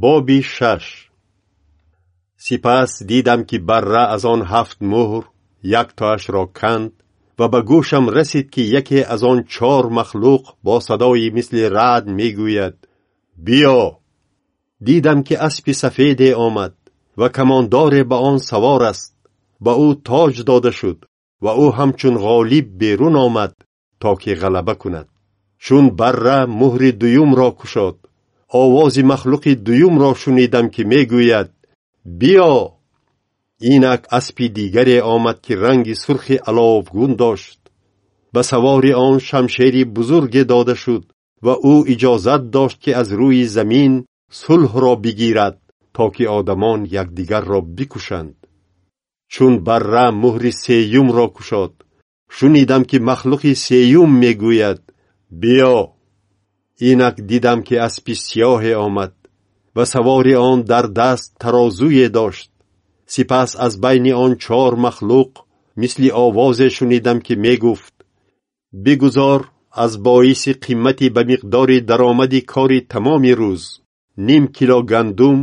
боби шаш. Сипас дидам ки барра аз он ҳафт муҳр яктоашро канд ва ба гӯшам расид ки яке аз он чор махлуқ бо садои мисли раъд мегӯяд. Биё! Дидам ки аспи сафеде омад ва камондоре ба он савор аст. Ба ӯ тоҷ дода шуд ва ӯ ҳамчун ғолиб берун омад то ки ғалаба кунад. Чун барра муҳри дуюмро кушод овози махлуқи дуюмро шунидам ки мегӯяд биё инак аспи дигаре омад ки ранги сурхи аловгун дошт ба савори он шамшери бузурге дода шуд ва ӯ иҷозат дошт ки аз рӯи замин сулҳро бигирад то ки одамон якдигарро бикушанд чун барра муҳри сеюмро кушод шунидам ки махлуқи сеюм мегӯяд биё инак дидам ки аспи сиёҳе омад ва савори он дар даст тарозуе дошт. Сипас аз байни он чор махлуқ мисли овозе шунидам ки мегуфт бигузор аз боиси қимати ба миқдори даромади кори тамоми рӯз ним кило гандум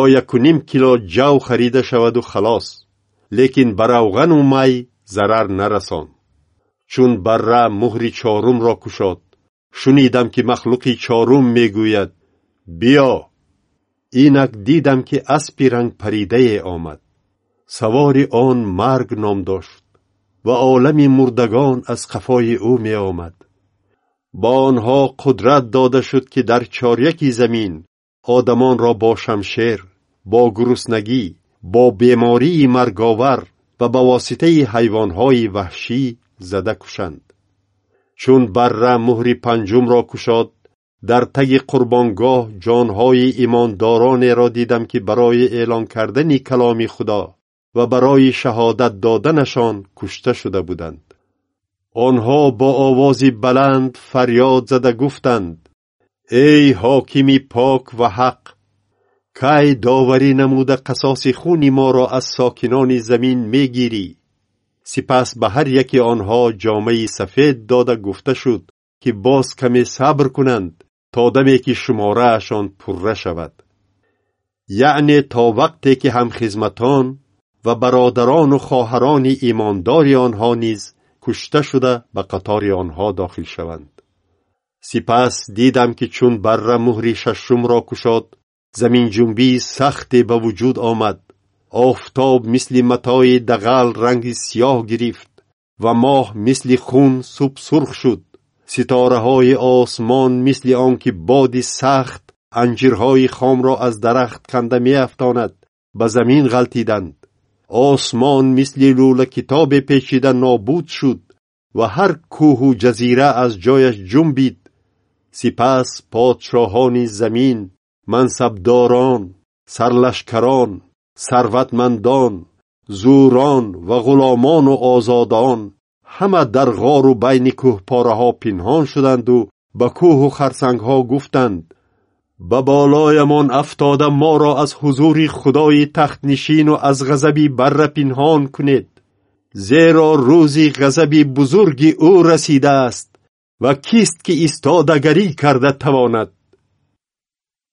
ё якуним кило ҷав харида шаваду халос лекин ба равғану май зарар нарасон. Чун барра муҳри чорумро кушод шунидам ки махлуқи чорум мегӯяд. Биё инак дидам ки аспи рангпаридае омад. Савори он марг ном дошт ва олами мурдагон аз қафои ӯ меомад. Ба онҳо қудрат дода шуд ки дар чоряки замин одамонро бо шамшер бо гуруснагӣ бо бемории марговар ва ба воситаи ҳайвонҳои ваҳшӣ зада кушанд чун барра муҳри панҷумро кушод дар таги қурбонгоҳ ҷонҳои имондоронеро дидам ки барои эълон кардани каломи худо ва барои шаҳодат доданашон кушта шуда буданд. Онҳо бо овози баланд фарёд зада гуфтанд эй ҳокими пок ва ҳақ кай доварӣ намуда қасоси хуни моро аз сокинони замин мегирӣ сипас ба ҳар яки онҳо ҷомаи сафед дода гуфта шуд ки боз каме сабр кунанд то даме ки шумораашон пурра шавад. Яъне то вақте ки ҳамхизматон ва бародарону хоҳарони имондори онҳо низ кушта шуда ба қатори онҳо дохил шаванд. Сипас дидам ки чун барра муҳри шашумро кушод заминҷунбии сахте ба вуҷуд омад офтоб мисли матои дағал ранги сиёҳ гирифт ва моҳ мисли хун суб сурх шуд. Ситораҳои осмон мисли он ки боди сахт анҷирҳои хомро аз дарахт канда меафтонад ба замин ғалтиданд осмон мисли лӯла китобе печида нобуд шуд ва ҳар кӯҳу ҷазира аз ҷояш ҷумбид сипас подшоҳони замин мансабдорон сарлашкарон сарватмандон зӯрон ва ғуломону озодон ҳама дар ғору байни кӯҳпораҳо пинҳон шуданду ба кӯҳу харсангҳо гуфтанд ба болоямон афтода моро аз ҳузури худои тахтнишину аз ғазаби барра пинҳон кунед зеро рӯзи ғазаби бузурги ӯ расидааст ва кист ки истодагарӣ карда тавонад